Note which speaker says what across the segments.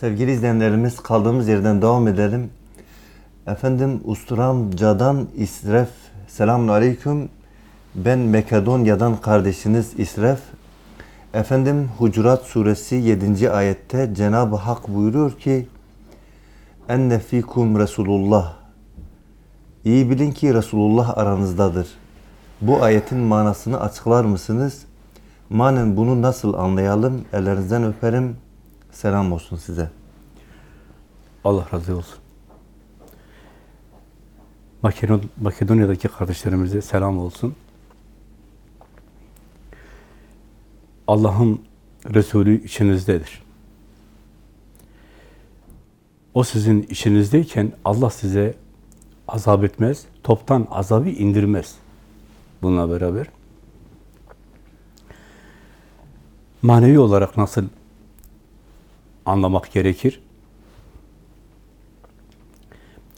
Speaker 1: Sevgili izleyenlerimiz kaldığımız yerden devam edelim. Efendim Usturamca'dan İsref. Selamun Aleyküm. Ben Makedonya'dan kardeşiniz İsref. Efendim Hucurat suresi 7. ayette Cenab-ı Hak buyuruyor ki Enne fikum Resulullah İyi bilin ki Resulullah aranızdadır. Bu ayetin manasını açıklar mısınız? Manen bunu nasıl anlayalım? Ellerinizden öperim. Selam olsun size.
Speaker 2: Allah razı olsun. Makedon, Makedonya'daki kardeşlerimize selam olsun. Allah'ın Resulü içinizdedir. O sizin içinizdeyken Allah size azap etmez, toptan azabı indirmez. Bununla beraber manevi olarak nasıl anlamak gerekir?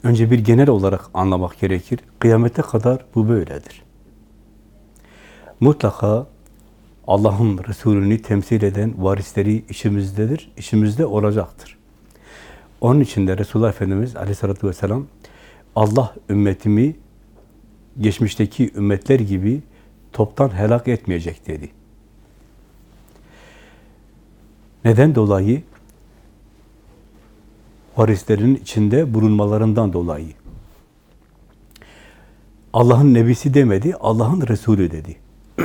Speaker 2: Önce bir genel olarak anlamak gerekir. Kıyamete kadar bu böyledir. Mutlaka Allah'ın Resulünü temsil eden varisleri işimizdedir, işimizde olacaktır. Onun için de Resulullah Efendimiz aleyhissalatü vesselam Allah ümmetimi geçmişteki ümmetler gibi toptan helak etmeyecek dedi. Neden dolayı? Varislerin içinde bulunmalarından dolayı. Allah'ın nebisi demedi, Allah'ın Resulü dedi.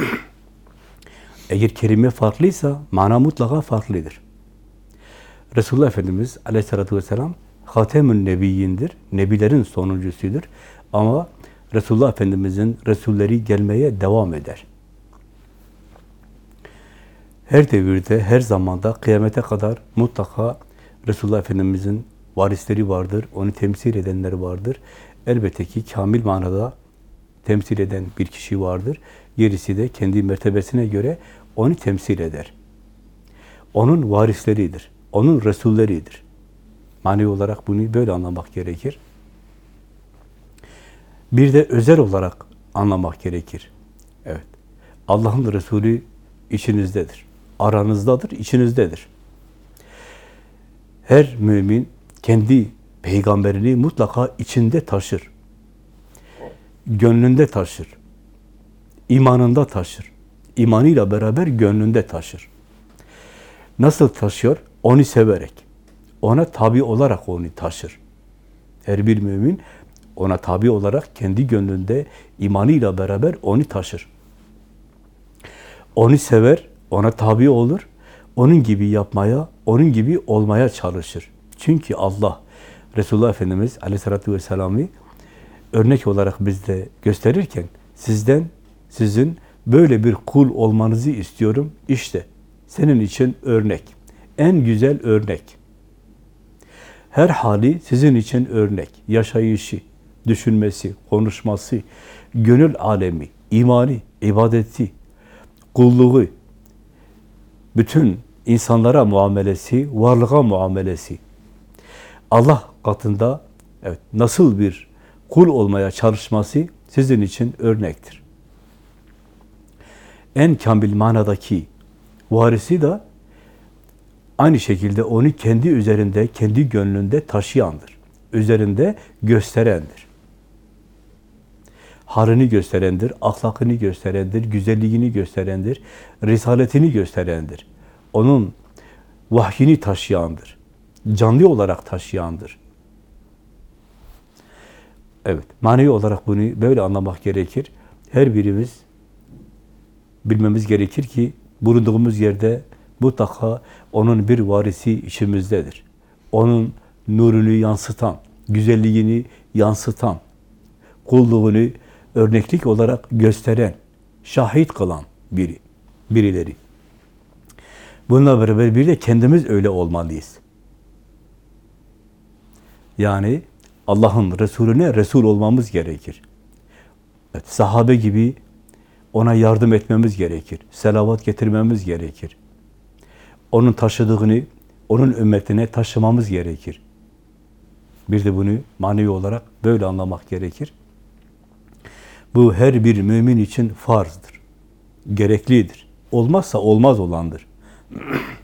Speaker 2: Eğer kelime farklıysa mana mutlaka farklıdır. Resulullah Efendimiz aleyhissalatü vesselam Hatemün Nebiyyindir, nebilerin sonuncusudur. Ama Resulullah Efendimizin Resulleri gelmeye devam eder. Her devirde, her zamanda kıyamete kadar mutlaka Resulullah Efendimizin varisleri vardır, onu temsil edenler vardır. Elbette ki kamil manada temsil eden bir kişi vardır. Gerisi de kendi mertebesine göre onu temsil eder. Onun varisleridir, onun Resulleridir. Manevi olarak bunu böyle anlamak gerekir. Bir de özel olarak anlamak gerekir. Evet. Allah'ın Resulü içinizdedir. Aranızdadır, içinizdedir. Her mümin kendi peygamberini mutlaka içinde taşır. Gönlünde taşır. imanında taşır. İmanıyla beraber gönlünde taşır. Nasıl taşıyor? Onu severek. Ona tabi olarak onu taşır. Her bir mümin ona tabi olarak kendi gönlünde imanıyla beraber onu taşır. Onu sever, ona tabi olur, onun gibi yapmaya, onun gibi olmaya çalışır. Çünkü Allah, Resulullah Efendimiz aleyhissalatü vesselam'ı örnek olarak bizde gösterirken, sizden, sizin böyle bir kul olmanızı istiyorum. İşte senin için örnek, en güzel örnek. Her hali sizin için örnek, yaşayışı, düşünmesi, konuşması, gönül alemi, imani, ibadeti, kulluğu, bütün insanlara muamelesi, varlığa muamelesi, Allah katında evet nasıl bir kul olmaya çalışması sizin için örnektir. En kamil manadaki varisi de aynı şekilde onu kendi üzerinde, kendi gönlünde taşıyandır. Üzerinde gösterendir. Halini gösterendir, ahlakını gösterendir, güzelliğini gösterendir, risaletini gösterendir. Onun vahyini taşıyandır. Canlı olarak taşıyandır. Evet, manevi olarak bunu böyle anlamak gerekir. Her birimiz bilmemiz gerekir ki bulunduğumuz yerde mutlaka onun bir varisi içimizdedir. Onun nurunu yansıtan, güzelliğini yansıtan, kulluğunu örneklik olarak gösteren, şahit kılan biri, birileri. Bununla beraber bir de kendimiz öyle olmalıyız. Yani Allah'ın Resulüne Resul olmamız gerekir. Evet, sahabe gibi ona yardım etmemiz gerekir. Selavat getirmemiz gerekir. Onun taşıdığını, onun ümmetine taşımamız gerekir. Bir de bunu manevi olarak böyle anlamak gerekir. Bu her bir mümin için farzdır. Gereklidir. Olmazsa olmaz olandır.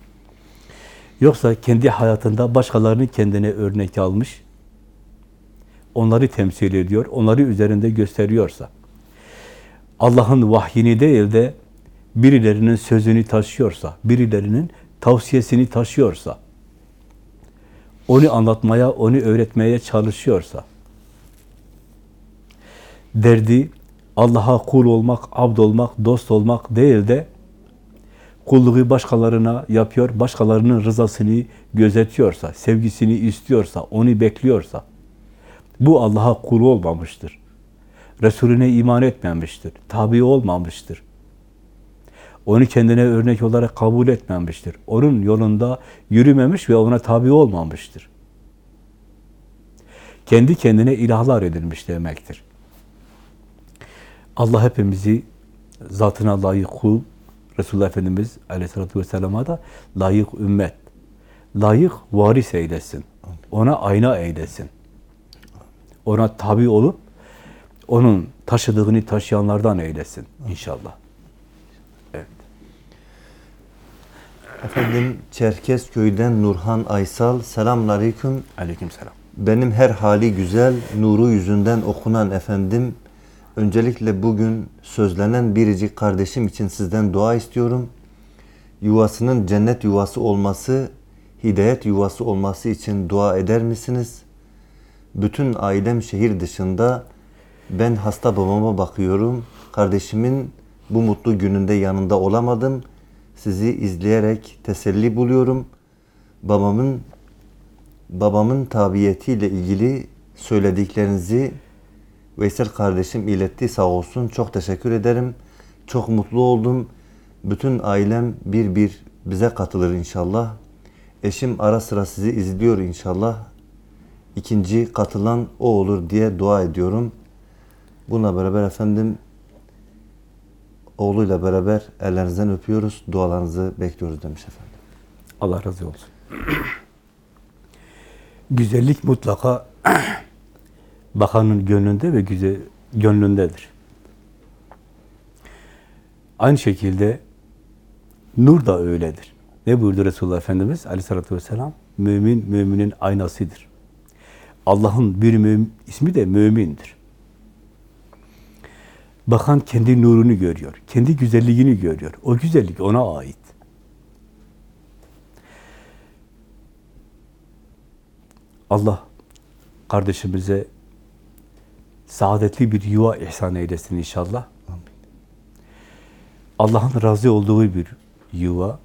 Speaker 2: Yoksa kendi hayatında başkalarını kendine örnek almış, onları temsil ediyor, onları üzerinde gösteriyorsa, Allah'ın vahyini değil de birilerinin sözünü taşıyorsa, birilerinin tavsiyesini taşıyorsa, onu anlatmaya, onu öğretmeye çalışıyorsa, derdi Allah'a kul olmak, abd olmak, dost olmak değil de kulluğu başkalarına yapıyor, başkalarının rızasını gözetiyorsa, sevgisini istiyorsa, onu bekliyorsa, bu Allah'a kul olmamıştır. Resulüne iman etmemiştir, tabi olmamıştır. Onu kendine örnek olarak kabul etmemiştir. Onun yolunda yürümemiş ve ona tabi olmamıştır. Kendi kendine ilahlar edilmiş demektir. Allah hepimizi zatına layık kul, Resulullah Efendimiz aleyhissalatü vesselama da layık ümmet, layık varis eylesin. Ona ayna eylesin. Ona tabi olup, onun taşıdığını taşıyanlardan eylesin inşallah. Evet.
Speaker 1: Efendim Çerkezköy'den Nurhan Aysal. Selamünaleyküm.
Speaker 2: Aleykümselam.
Speaker 1: Benim her hali güzel, nuru yüzünden okunan efendim. Öncelikle bugün sözlenen biricik kardeşim için sizden dua istiyorum. Yuvasının cennet yuvası olması, hidayet yuvası olması için dua eder misiniz? Bütün ailem şehir dışında. Ben hasta babama bakıyorum. Kardeşimin bu mutlu gününde yanında olamadım. Sizi izleyerek teselli buluyorum. Babamın babamın tabiyetiyle ilgili söylediklerinizi Veysel kardeşim iletti sağ olsun. Çok teşekkür ederim. Çok mutlu oldum. Bütün ailem bir bir bize katılır inşallah. Eşim ara sıra sizi izliyor inşallah. İkinci katılan o olur diye dua ediyorum. Bununla beraber efendim oğluyla beraber ellerinizden öpüyoruz. Dualarınızı bekliyoruz demiş efendim.
Speaker 2: Allah razı olsun. Güzellik mutlaka bakanın gönlünde ve güzel gönlündedir. Aynı şekilde nur da öyledir. Ne buyurdu Resulullah Efendimiz aleyhissalatü vesselam? Mümin, müminin aynasıdır. Allah'ın bir mümin, ismi de mümindir. Bakan kendi nurunu görüyor, kendi güzelliğini görüyor. O güzellik ona ait. Allah kardeşimize saadetli bir yuva ihsan eylesin inşallah. Allah'ın razı olduğu bir yuva,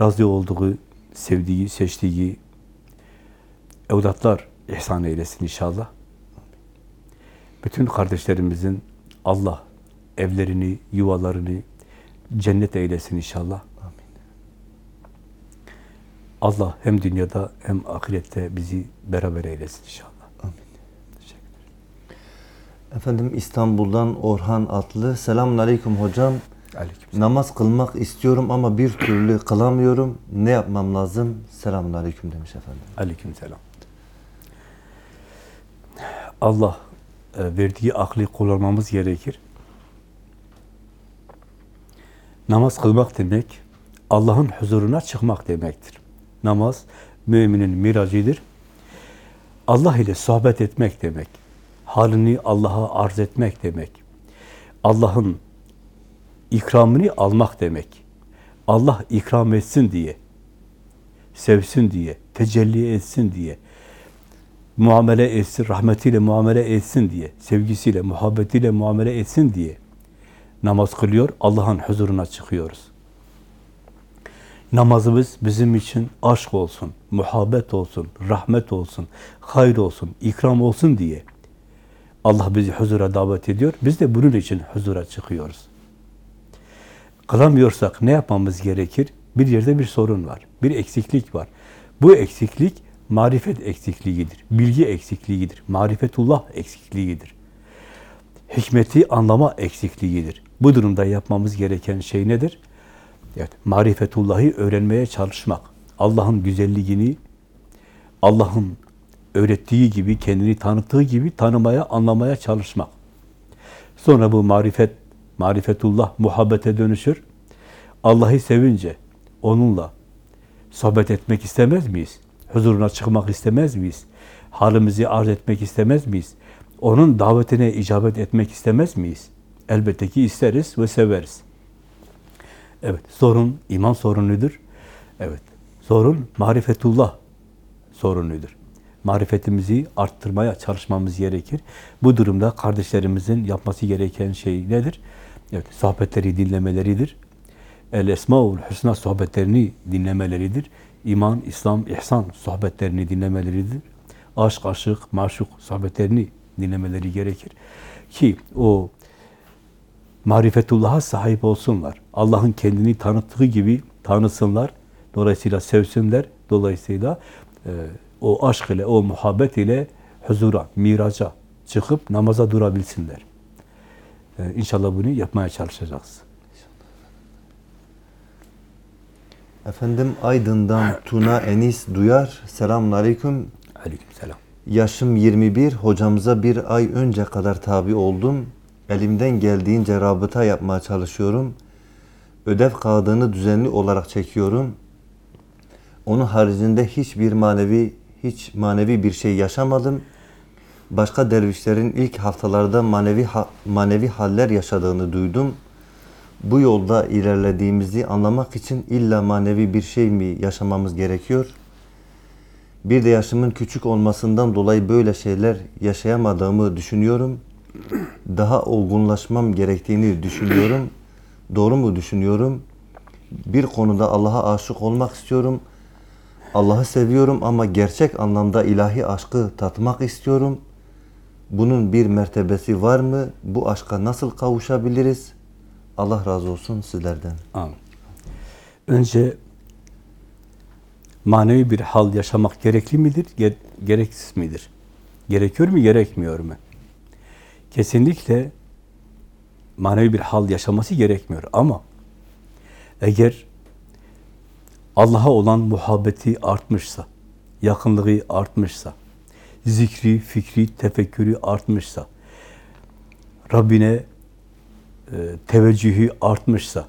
Speaker 2: razı olduğu, sevdiği, seçtiği evlatlar ihsan eylesin inşallah. Bütün kardeşlerimizin Allah evlerini, yuvalarını cennet eylesin inşallah. Allah hem dünyada hem ahirette bizi beraber eylesin inşallah.
Speaker 1: Efendim İstanbul'dan Orhan Atlı. Selamun Aleyküm hocam.
Speaker 2: Aleyküm.
Speaker 1: Namaz kılmak istiyorum ama bir türlü kılamıyorum. Ne yapmam lazım? Selamun Aleyküm demiş efendim.
Speaker 2: Aleyküm selam. Allah e, verdiği aklı kullanmamız gerekir. Namaz kılmak demek, Allah'ın huzuruna çıkmak demektir. Namaz, müminin miracıdır. Allah ile sohbet etmek demek. Halini Allah'a arz etmek demek. Allah'ın ikramını almak demek. Allah ikram etsin diye, sevsin diye, tecelli etsin diye, muamele etsin, rahmetiyle muamele etsin diye, sevgisiyle, muhabbetiyle muamele etsin diye namaz kılıyor, Allah'ın huzuruna çıkıyoruz. Namazımız bizim için aşk olsun, muhabbet olsun, rahmet olsun, hayır olsun, ikram olsun diye Allah bizi huzura davet ediyor. Biz de bunun için huzura çıkıyoruz. Kılamıyorsak ne yapmamız gerekir? Bir yerde bir sorun var, bir eksiklik var. Bu eksiklik marifet eksikliğidir, bilgi eksikliğidir, marifetullah eksikliğidir. Hikmeti anlama eksikliğidir. Bu durumda yapmamız gereken şey nedir? Evet, marifetullahı öğrenmeye çalışmak. Allah'ın güzelliğini, Allah'ın öğrettiği gibi, kendini tanıttığı gibi tanımaya, anlamaya çalışmak. Sonra bu marifet, marifetullah muhabbete dönüşür. Allah'ı sevince, onunla sohbet etmek istemez miyiz? Huzuruna çıkmak istemez miyiz? Halimizi arz etmek istemez miyiz? Onun davetine icabet etmek istemez miyiz? Elbette ki isteriz ve severiz. Evet, sorun iman sorunudur. Evet, sorun marifetullah sorunudur. Marifetimizi arttırmaya çalışmamız gerekir. Bu durumda kardeşlerimizin yapması gereken şey nedir? Evet, sohbetleri dinlemeleridir. El Esmaül Hüsna sohbetlerini dinlemeleridir. İman, İslam, İhsan sohbetlerini dinlemeleridir. Aşk, aşık, maşuk sohbetlerini dinlemeleri gerekir. Ki o marifetullah'a sahip olsunlar. Allah'ın kendini tanıttığı gibi tanısınlar. Dolayısıyla sevsinler. Dolayısıyla e, o aşk ile, o muhabbet ile huzura, miraca çıkıp namaza durabilsinler. E, inşallah bunu yapmaya çalışacağız.
Speaker 1: Efendim Aydın'dan Tuna Enis Duyar. Selamun Aleyküm.
Speaker 2: Aleykümselam.
Speaker 1: Yaşım 21. Hocamıza bir ay önce kadar tabi oldum. Elimden geldiğince rabıta yapmaya çalışıyorum. Ödev kağıdını düzenli olarak çekiyorum. Onun haricinde hiçbir manevi hiç manevi bir şey yaşamadım. Başka dervişlerin ilk haftalarda manevi ha- manevi haller yaşadığını duydum. Bu yolda ilerlediğimizi anlamak için illa manevi bir şey mi yaşamamız gerekiyor? Bir de yaşımın küçük olmasından dolayı böyle şeyler yaşayamadığımı düşünüyorum. Daha olgunlaşmam gerektiğini düşünüyorum. Doğru mu düşünüyorum? Bir konuda Allah'a aşık olmak istiyorum. Allah'ı seviyorum ama gerçek anlamda ilahi aşkı tatmak istiyorum. Bunun bir mertebesi var mı? Bu aşka nasıl kavuşabiliriz? Allah razı olsun sizlerden.
Speaker 2: Amin. Önce manevi bir hal yaşamak gerekli midir, ge- gereksiz midir? Gerekiyor mu, gerekmiyor mu? Kesinlikle manevi bir hal yaşaması gerekmiyor ama eğer Allah'a olan muhabbeti artmışsa, yakınlığı artmışsa, zikri, fikri, tefekkürü artmışsa, Rabbine e, teveccühü artmışsa,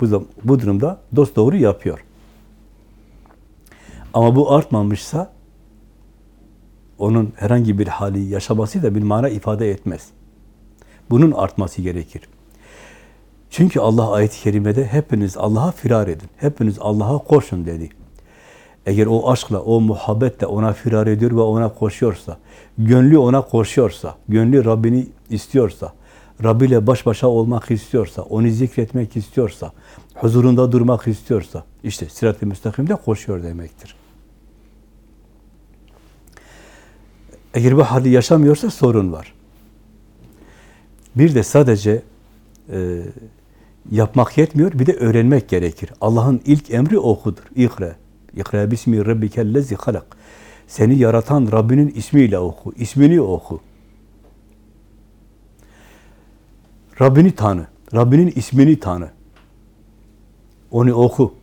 Speaker 2: bu, bu durumda dost doğru yapıyor. Ama bu artmamışsa onun herhangi bir hali yaşaması da bir mana ifade etmez. Bunun artması gerekir. Çünkü Allah ayet-i kerimede hepiniz Allah'a firar edin. Hepiniz Allah'a koşun dedi. Eğer o aşkla, o muhabbetle ona firar ediyor ve ona koşuyorsa, gönlü ona koşuyorsa, gönlü Rabbini istiyorsa, Rabbi ile baş başa olmak istiyorsa, onu zikretmek istiyorsa, huzurunda durmak istiyorsa, işte sirat-i müstakimde koşuyor demektir. Eğer bu hali yaşamıyorsa sorun var. Bir de sadece e, yapmak yetmiyor, bir de öğrenmek gerekir. Allah'ın ilk emri okudur. İkra. İkra bismi rabbikellezi halak. Seni yaratan Rabbinin ismiyle oku. ismini oku. Rabbini tanı. Rabbinin ismini tanı. Onu oku.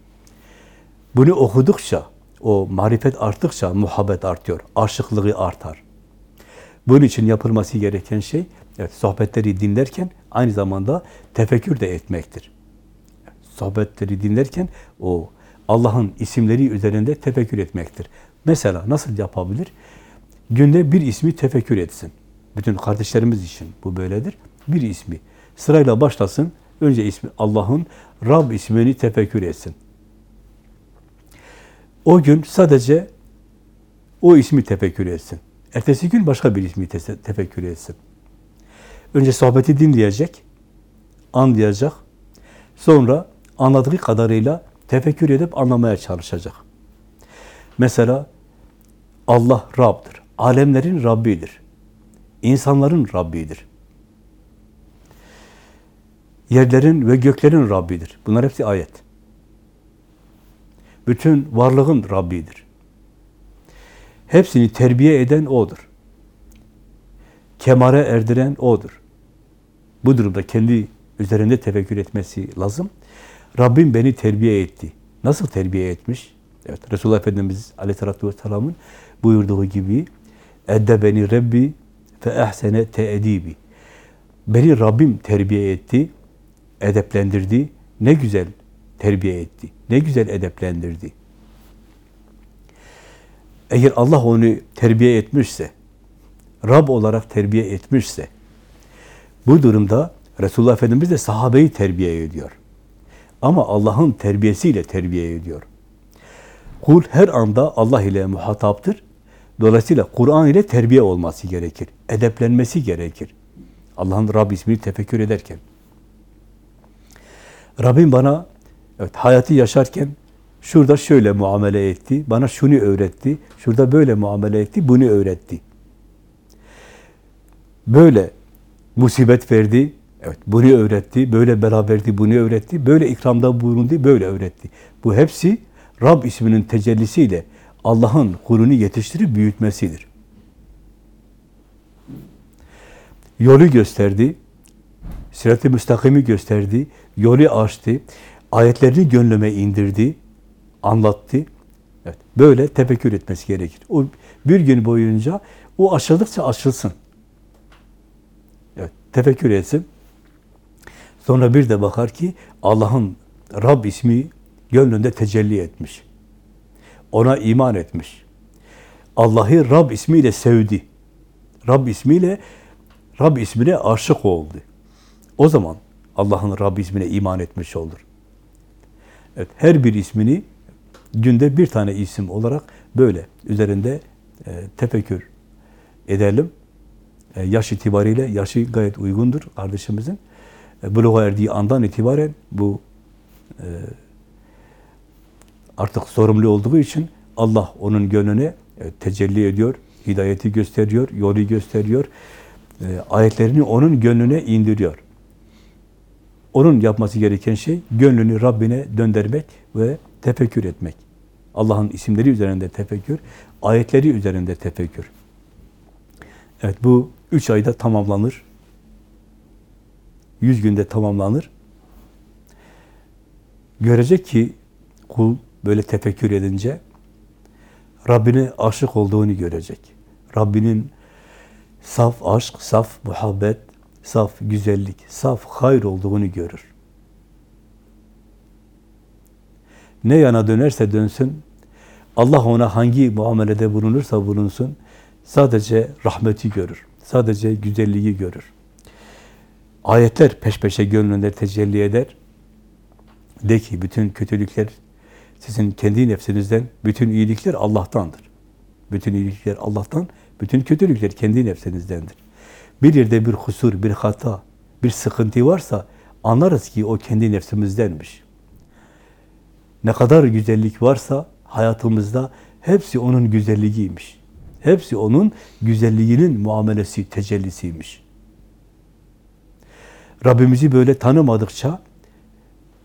Speaker 2: Bunu okudukça, o marifet arttıkça muhabbet artıyor. Aşıklığı artar. Bunun için yapılması gereken şey, evet, sohbetleri dinlerken aynı zamanda tefekkür de etmektir. Sohbetleri dinlerken o Allah'ın isimleri üzerinde tefekkür etmektir. Mesela nasıl yapabilir? Günde bir ismi tefekkür etsin. Bütün kardeşlerimiz için bu böyledir. Bir ismi. Sırayla başlasın. Önce ismi Allah'ın Rab ismini tefekkür etsin. O gün sadece o ismi tefekkür etsin. Ertesi gün başka bir ismi te- tefekkür etsin. Önce sohbeti dinleyecek, anlayacak. Sonra anladığı kadarıyla tefekkür edip anlamaya çalışacak. Mesela Allah Rab'dır. Alemlerin Rabbidir. İnsanların Rabbidir. Yerlerin ve göklerin Rabbidir. Bunlar hepsi ayet. Bütün varlığın Rabbidir. Hepsini terbiye eden O'dur. Kemale erdiren O'dur. Bu durumda kendi üzerinde tefekkür etmesi lazım. Rabbim beni terbiye etti. Nasıl terbiye etmiş? Evet, Resulullah Efendimiz Aleyhisselatü Vesselam'ın buyurduğu gibi Edde beni Rabbi fe ehsene teedibi. Beni Rabbim terbiye etti, edeplendirdi. Ne güzel terbiye etti. Ne güzel edeplendirdi. Eğer Allah onu terbiye etmişse, Rab olarak terbiye etmişse, bu durumda Resulullah Efendimiz de sahabeyi terbiye ediyor. Ama Allah'ın terbiyesiyle terbiye ediyor. Kul her anda Allah ile muhataptır. Dolayısıyla Kur'an ile terbiye olması gerekir. Edeplenmesi gerekir. Allah'ın Rab ismini tefekkür ederken. Rabbim bana evet, hayatı yaşarken şurada şöyle muamele etti, bana şunu öğretti, şurada böyle muamele etti, bunu öğretti. Böyle musibet verdi, evet bunu öğretti, böyle beraberdi, bunu öğretti, böyle ikramda bulundu, böyle öğretti. Bu hepsi Rab isminin tecellisiyle Allah'ın kulunu yetiştirip büyütmesidir. Yolu gösterdi, sirat-i müstakimi gösterdi, yolu açtı, ayetlerini gönlüme indirdi, anlattı. Evet, böyle tefekkür etmesi gerekir. O bir gün boyunca o açıldıkça açılsın. Tefekkür etsin. Sonra bir de bakar ki Allah'ın Rab ismi gönlünde tecelli etmiş. Ona iman etmiş. Allah'ı Rab ismiyle sevdi. Rab ismiyle Rab ismine aşık oldu. O zaman Allah'ın Rab ismine iman etmiş olur. Evet, her bir ismini günde bir tane isim olarak böyle üzerinde e, tefekkür edelim. E, yaş itibariyle yaşı gayet uygundur kardeşimizin. E, buluğa erdiği andan itibaren bu e, artık sorumlu olduğu için Allah onun gönlüne tecelli ediyor, hidayeti gösteriyor, yolu gösteriyor, ayetlerini onun gönlüne indiriyor. Onun yapması gereken şey gönlünü Rabbine döndürmek ve tefekkür etmek. Allah'ın isimleri üzerinde tefekkür, ayetleri üzerinde tefekkür. Evet bu üç ayda tamamlanır. Yüz günde tamamlanır. Görecek ki kul böyle tefekkür edince Rabbine aşık olduğunu görecek. Rabbinin saf aşk, saf muhabbet, saf güzellik, saf hayır olduğunu görür. Ne yana dönerse dönsün, Allah ona hangi muamelede bulunursa bulunsun, sadece rahmeti görür, sadece güzelliği görür. Ayetler peş peşe gönlünde tecelli eder. De ki bütün kötülükler sizin kendi nefsinizden, bütün iyilikler Allah'tandır. Bütün iyilikler Allah'tan, bütün kötülükler kendi nefsinizdendir. Bir yerde bir kusur, bir hata, bir sıkıntı varsa anlarız ki o kendi nefsimizdenmiş. Ne kadar güzellik varsa hayatımızda hepsi onun güzelliğiymiş. Hepsi onun güzelliğinin muamelesi, tecellisiymiş. Rabbimizi böyle tanımadıkça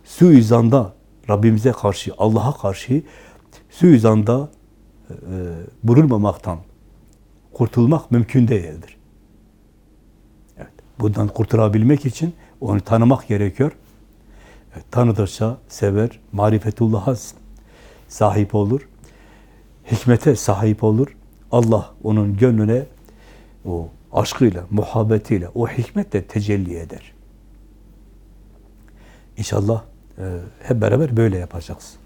Speaker 2: suizanda Rabbimize karşı, Allah'a karşı suizanda e, bulunmamaktan kurtulmak mümkün değildir. Evet, bundan kurtulabilmek için onu tanımak gerekiyor. Evet, tanıdıkça sever, marifetullah'a sahip olur, hikmete sahip olur. Allah onun gönlüne o aşkıyla, muhabbetiyle, o hikmetle tecelli eder. İnşallah e, hep beraber böyle yapacağız.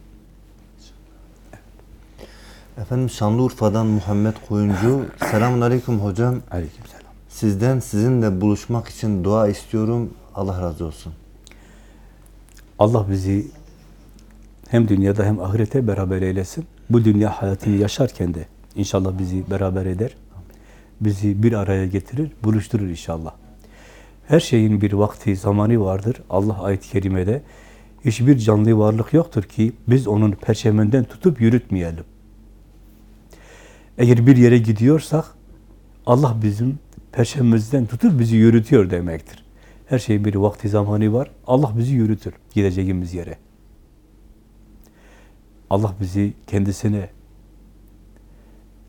Speaker 1: Efendim Şanlıurfa'dan Muhammed Koyuncu. Selamun Aleyküm hocam.
Speaker 2: Aleykümselam.
Speaker 1: Sizden sizinle buluşmak için dua istiyorum. Allah razı olsun.
Speaker 2: Allah bizi hem dünyada hem ahirete beraber eylesin. Bu dünya hayatını yaşarken de inşallah bizi beraber eder. Bizi bir araya getirir, buluşturur inşallah. Her şeyin bir vakti, zamanı vardır. Allah ayet-i kerimede hiçbir canlı varlık yoktur ki biz onun perçeminden tutup yürütmeyelim. Eğer bir yere gidiyorsak Allah bizim perçemimizden tutup bizi yürütüyor demektir. Her şeyin bir vakti zamanı var. Allah bizi yürütür gideceğimiz yere. Allah bizi kendisine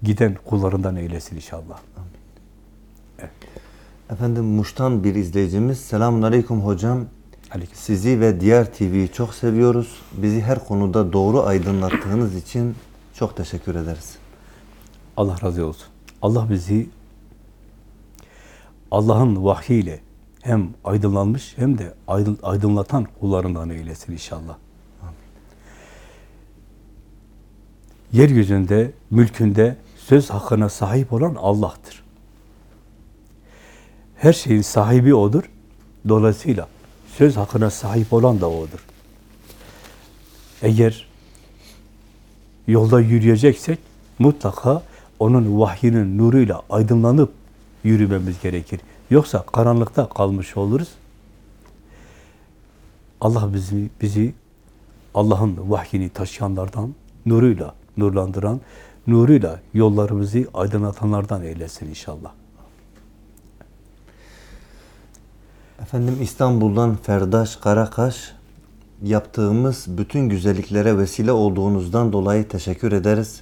Speaker 2: giden kullarından eylesin inşallah.
Speaker 1: Efendim Muş'tan bir izleyicimiz. Selamun Aleyküm hocam.
Speaker 2: Aleyküm.
Speaker 1: Sizi ve diğer TV'yi çok seviyoruz. Bizi her konuda doğru aydınlattığınız için çok teşekkür ederiz.
Speaker 2: Allah razı olsun. Allah bizi Allah'ın vahyiyle hem aydınlanmış hem de aydın, aydınlatan kullarından eylesin inşallah. yeryüzünde, mülkünde söz hakkına sahip olan Allah'tır. Her şeyin sahibi O'dur. Dolayısıyla söz hakkına sahip olan da O'dur. Eğer yolda yürüyeceksek mutlaka onun vahyinin nuruyla aydınlanıp yürümemiz gerekir. Yoksa karanlıkta kalmış oluruz. Allah bizi, bizi Allah'ın vahyini taşıyanlardan, nuruyla nurlandıran, nuruyla yollarımızı aydınlatanlardan eylesin inşallah.
Speaker 1: Efendim İstanbul'dan Ferdaş Karakaş yaptığımız bütün güzelliklere vesile olduğunuzdan dolayı teşekkür ederiz.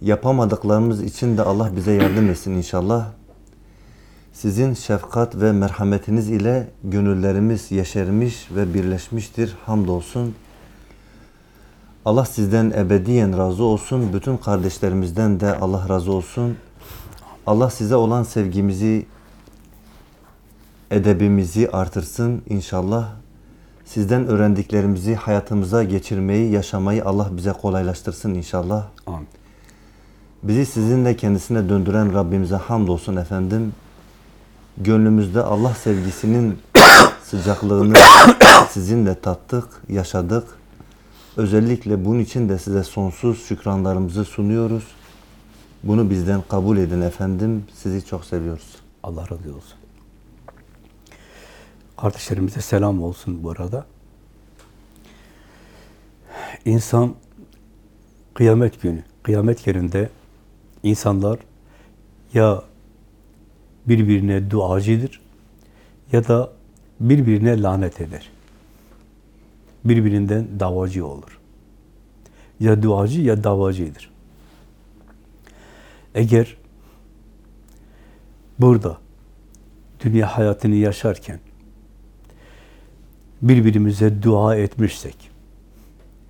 Speaker 1: Yapamadıklarımız için de Allah bize yardım etsin inşallah. Sizin şefkat ve merhametiniz ile gönüllerimiz yeşermiş ve birleşmiştir. Hamdolsun. Allah sizden ebediyen razı olsun. Bütün kardeşlerimizden de Allah razı olsun. Allah size olan sevgimizi, edebimizi artırsın inşallah. Sizden öğrendiklerimizi hayatımıza geçirmeyi, yaşamayı Allah bize kolaylaştırsın inşallah.
Speaker 2: Amin.
Speaker 1: Bizi sizinle kendisine döndüren Rabbimize hamdolsun efendim. Gönlümüzde Allah sevgisinin sıcaklığını sizinle tattık, yaşadık. Özellikle bunun için de size sonsuz şükranlarımızı sunuyoruz. Bunu bizden kabul edin efendim. Sizi çok seviyoruz.
Speaker 2: Allah razı olsun. Kardeşlerimize selam olsun bu arada. İnsan kıyamet günü, kıyamet yerinde insanlar ya birbirine duacıdır ya da birbirine lanet eder. Birbirinden davacı olur. Ya duacı ya davacıdır. Eğer burada dünya hayatını yaşarken birbirimize dua etmişsek,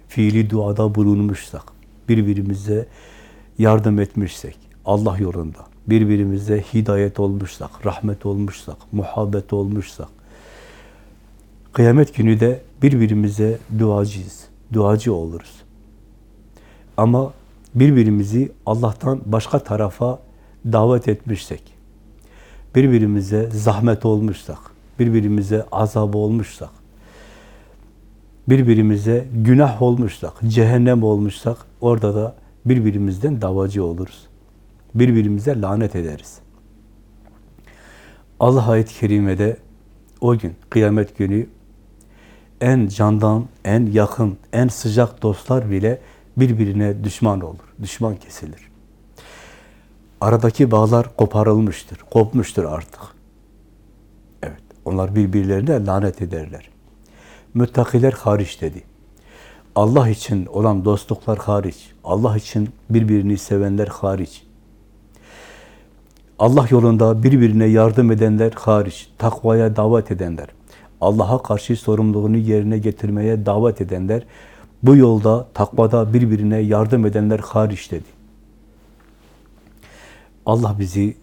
Speaker 2: fiili duada bulunmuşsak, birbirimize yardım etmişsek, Allah yolunda, birbirimize hidayet olmuşsak, rahmet olmuşsak, muhabbet olmuşsak, kıyamet günü de birbirimize duacıyız, duacı oluruz. Ama birbirimizi Allah'tan başka tarafa davet etmişsek, birbirimize zahmet olmuşsak, birbirimize azap olmuşsak, birbirimize günah olmuşsak, cehennem olmuşsak, orada da birbirimizden davacı oluruz. Birbirimize lanet ederiz. Allah ayet-i kerimede o gün, kıyamet günü en candan, en yakın, en sıcak dostlar bile birbirine düşman olur, düşman kesilir. Aradaki bağlar koparılmıştır, kopmuştur artık. Evet, onlar birbirlerine lanet ederler. Müttakiler hariç dedi. Allah için olan dostluklar hariç, Allah için birbirini sevenler hariç, Allah yolunda birbirine yardım edenler hariç, takvaya davet edenler, Allah'a karşı sorumluluğunu yerine getirmeye davet edenler, bu yolda, takvada birbirine yardım edenler hariç dedi. Allah bizi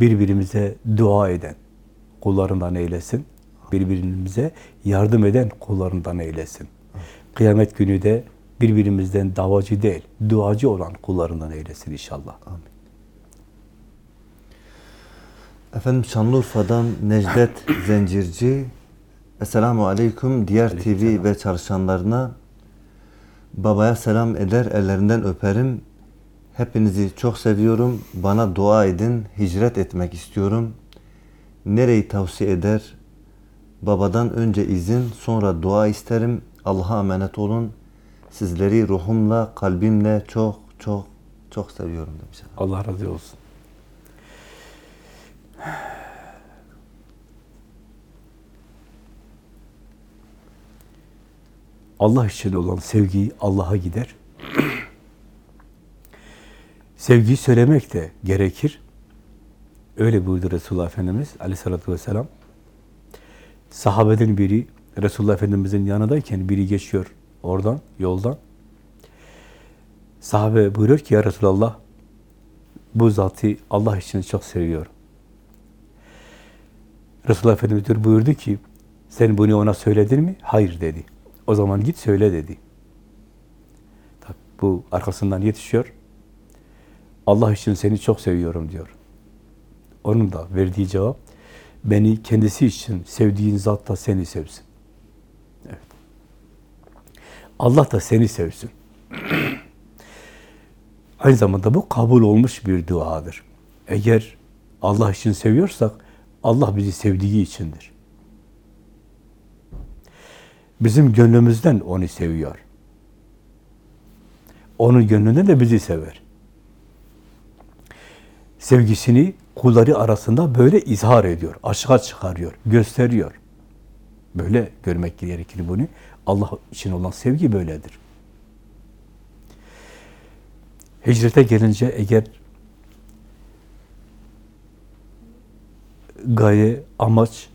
Speaker 2: birbirimize dua eden kullarından eylesin. Birbirimize yardım eden kullarından eylesin. Kıyamet günü de birbirimizden davacı değil, duacı olan kullarından eylesin inşallah.
Speaker 1: Amin. Efendim Şanlıurfa'dan Necdet Zencirci Esselamu Aleyküm diğer TV ve çalışanlarına babaya selam eder ellerinden öperim. Hepinizi çok seviyorum. Bana dua edin. Hicret etmek istiyorum. Nereyi tavsiye eder? Babadan önce izin, sonra dua isterim. Allah'a emanet olun. Sizleri ruhumla, kalbimle çok çok çok seviyorum demiş.
Speaker 2: Allah razı olsun. Allah için olan sevgi Allah'a gider. Sevgiyi söylemek de gerekir. Öyle buyurdu Resulullah Efendimiz aleyhissalatü vesselam. Sahabeden biri Resulullah Efendimiz'in yanındayken biri geçiyor oradan, yoldan. Sahabe buyuruyor ki ya Resulallah bu zatı Allah için çok seviyorum. Resulullah Efendimiz buyurdu ki sen bunu ona söyledin mi? Hayır dedi. O zaman git söyle dedi. Tabii, bu arkasından yetişiyor. Allah için seni çok seviyorum diyor. Onun da verdiği cevap, beni kendisi için sevdiğin zat da seni sevsin. Evet. Allah da seni sevsin. Aynı zamanda bu kabul olmuş bir duadır. Eğer Allah için seviyorsak, Allah bizi sevdiği içindir. Bizim gönlümüzden onu seviyor. Onun gönlünden de bizi sever. Sevgisini kulları arasında böyle izhar ediyor, açığa çıkarıyor, gösteriyor. Böyle görmek gerekir bunu. Allah için olan sevgi böyledir. Hicrete gelince eğer gaye, amaç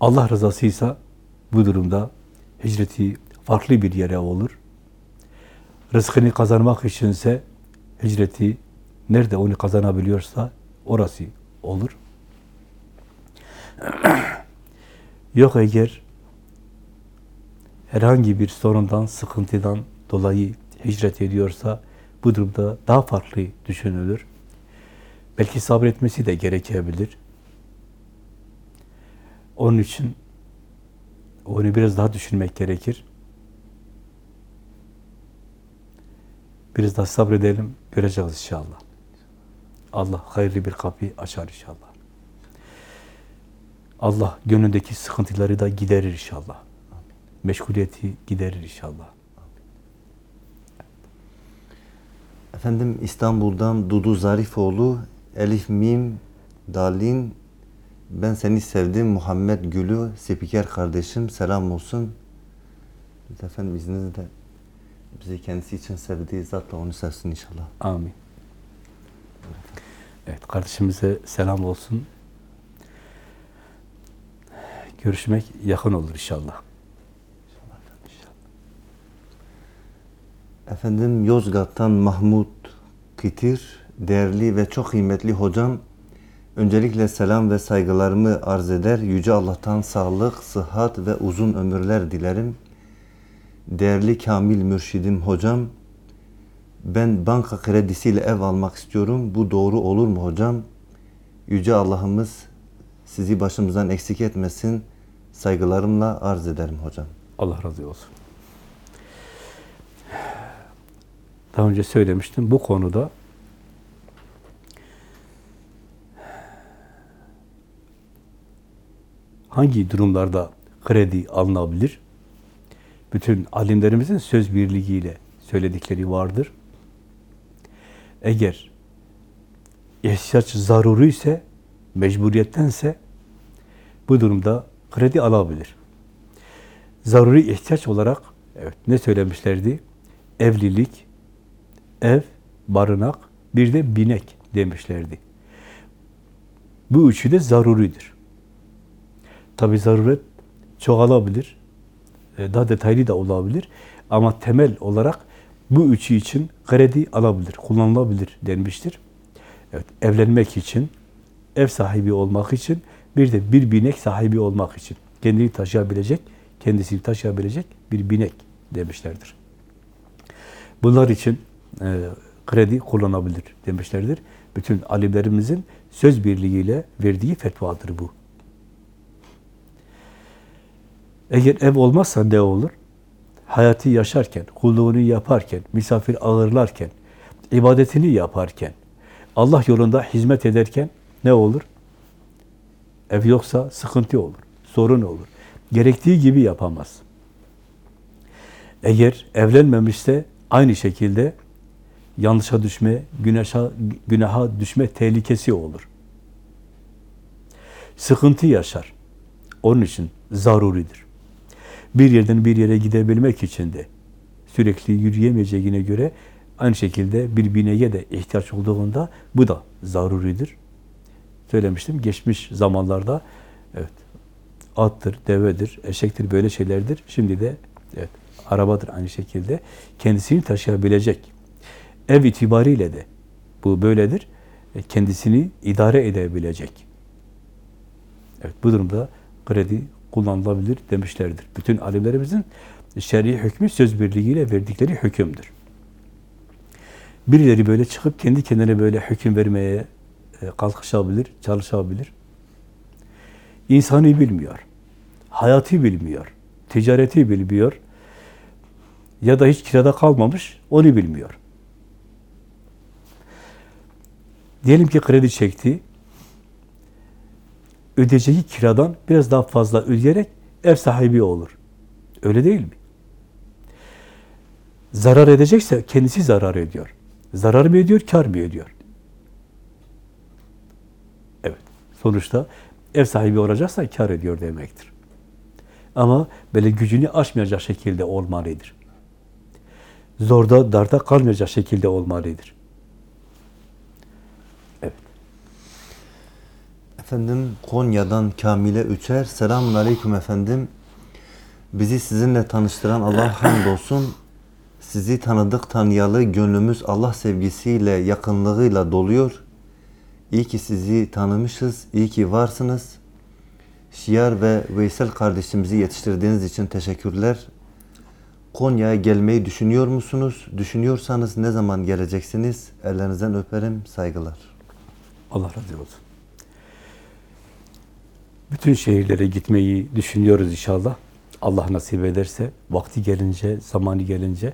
Speaker 2: Allah rızasıysa bu durumda hicreti farklı bir yere olur. Rızkını kazanmak içinse hicreti nerede onu kazanabiliyorsa orası olur. Yok eğer herhangi bir sorundan, sıkıntıdan dolayı hicret ediyorsa bu durumda daha farklı düşünülür. Belki sabretmesi de gerekebilir. Onun için onu biraz daha düşünmek gerekir. Biraz daha sabredelim, göreceğiz inşallah. Allah hayırlı bir kapı açar inşallah. Allah gönlündeki sıkıntıları da giderir inşallah. Meşguliyeti giderir inşallah.
Speaker 1: Efendim İstanbul'dan Dudu Zarifoğlu, Elif Mim, Dalin, ben seni sevdim Muhammed Gülü, spiker kardeşim selam olsun. Biz efendim izninizle bizi kendisi için sevdiği zatla onu sevsin inşallah.
Speaker 2: Amin. Evet, kardeşimize selam olsun. Görüşmek yakın olur inşallah.
Speaker 1: Efendim Yozgat'tan Mahmut Kitir, değerli ve çok kıymetli hocam, öncelikle selam ve saygılarımı arz eder. Yüce Allah'tan sağlık, sıhhat ve uzun ömürler dilerim. Değerli Kamil Mürşidim hocam, ben banka kredisiyle ev almak istiyorum. Bu doğru olur mu hocam? Yüce Allah'ımız sizi başımızdan eksik etmesin. Saygılarımla arz ederim hocam.
Speaker 2: Allah razı olsun. Daha önce söylemiştim. Bu konuda hangi durumlarda kredi alınabilir? Bütün alimlerimizin söz birliğiyle söyledikleri vardır. Eğer ihtiyaç zaruri ise, mecburiyettense bu durumda kredi alabilir. Zaruri ihtiyaç olarak evet ne söylemişlerdi? Evlilik, ev, barınak, bir de binek demişlerdi. Bu üçü de zaruridir. Tabi zaruret çoğalabilir, e, daha detaylı da olabilir ama temel olarak bu üçü için kredi alabilir, kullanılabilir denmiştir. Evet, evlenmek için, ev sahibi olmak için, bir de bir binek sahibi olmak için kendini taşıyabilecek, kendisini taşıyabilecek bir binek demişlerdir. Bunlar için e, kredi kullanabilir demişlerdir. Bütün alimlerimizin söz birliğiyle verdiği fetvadır bu. Eğer ev olmazsa ne olur? Hayatı yaşarken, kulluğunu yaparken, misafir ağırlarken, ibadetini yaparken, Allah yolunda hizmet ederken ne olur? Ev yoksa sıkıntı olur, sorun olur. Gerektiği gibi yapamaz. Eğer evlenmemişse aynı şekilde yanlışa düşme, güneşe, günaha düşme tehlikesi olur. Sıkıntı yaşar. Onun için zaruridir. Bir yerden bir yere gidebilmek için de sürekli yürüyemeyeceğine göre aynı şekilde bir bineye de ihtiyaç olduğunda bu da zaruridir. Söylemiştim geçmiş zamanlarda evet attır, devedir, eşektir böyle şeylerdir. Şimdi de evet arabadır aynı şekilde kendisini taşıyabilecek. Ev itibariyle de bu böyledir. E, Kendisini idare edebilecek. Evet bu durumda kredi kullanılabilir demişlerdir. Bütün alimlerimizin şer'i hükmü söz birliğiyle verdikleri hükümdür. Birileri böyle çıkıp kendi kendine böyle hüküm vermeye e, kalkışabilir, çalışabilir. İnsanı bilmiyor. Hayatı bilmiyor. Ticareti bilmiyor. Ya da hiç kirada kalmamış, onu bilmiyor. Diyelim ki kredi çekti. Ödeyeceği kiradan biraz daha fazla ödeyerek ev sahibi olur. Öyle değil mi? Zarar edecekse kendisi zarar ediyor. Zarar mı ediyor, kar mı ediyor? Evet. Sonuçta ev sahibi olacaksa kar ediyor demektir. Ama böyle gücünü aşmayacak şekilde olmalıdır. Zorda, darda kalmayacak şekilde olmalıdır.
Speaker 1: Efendim Konya'dan Kamile Üçer. Selamun Aleyküm efendim. Bizi sizinle tanıştıran Allah hamdolsun. Sizi tanıdık tanıyalı gönlümüz Allah sevgisiyle, yakınlığıyla doluyor. İyi ki sizi tanımışız, iyi ki varsınız. Şiar ve Veysel kardeşimizi yetiştirdiğiniz için teşekkürler. Konya'ya gelmeyi düşünüyor musunuz? Düşünüyorsanız ne zaman geleceksiniz? Ellerinizden öperim, saygılar.
Speaker 2: Allah razı olsun. Bütün şehirlere gitmeyi düşünüyoruz inşallah. Allah nasip ederse, vakti gelince, zamanı gelince,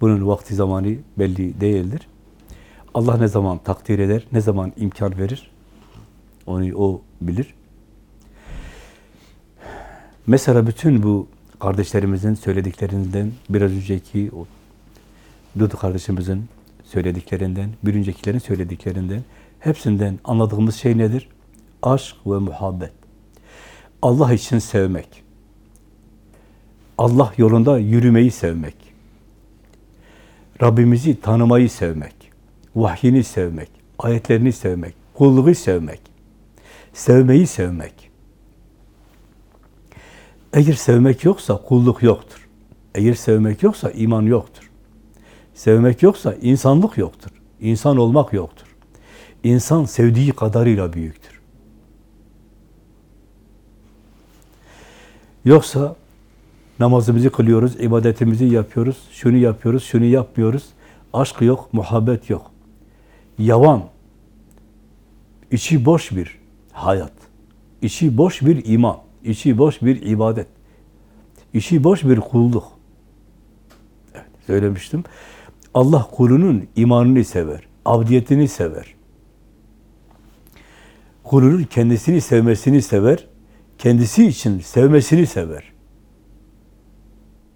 Speaker 2: bunun vakti zamanı belli değildir. Allah ne zaman takdir eder, ne zaman imkan verir, onu O bilir. Mesela bütün bu kardeşlerimizin söylediklerinden, biraz önceki o Dudu kardeşimizin söylediklerinden, bir öncekilerin söylediklerinden, hepsinden anladığımız şey nedir? Aşk ve muhabbet. Allah için sevmek. Allah yolunda yürümeyi sevmek. Rabbimizi tanımayı sevmek. Vahyini sevmek. Ayetlerini sevmek. Kulluğu sevmek. Sevmeyi sevmek. Eğer sevmek yoksa kulluk yoktur. Eğer sevmek yoksa iman yoktur. Sevmek yoksa insanlık yoktur. İnsan olmak yoktur. İnsan sevdiği kadarıyla büyüktür. Yoksa namazımızı kılıyoruz, ibadetimizi yapıyoruz, şunu yapıyoruz, şunu yapmıyoruz. Aşk yok, muhabbet yok. Yavan, içi boş bir hayat, içi boş bir iman, içi boş bir ibadet, içi boş bir kulluk. Evet, söylemiştim. Allah kulunun imanını sever, abdiyetini sever. Kulunun kendisini sevmesini sever, kendisi için sevmesini sever.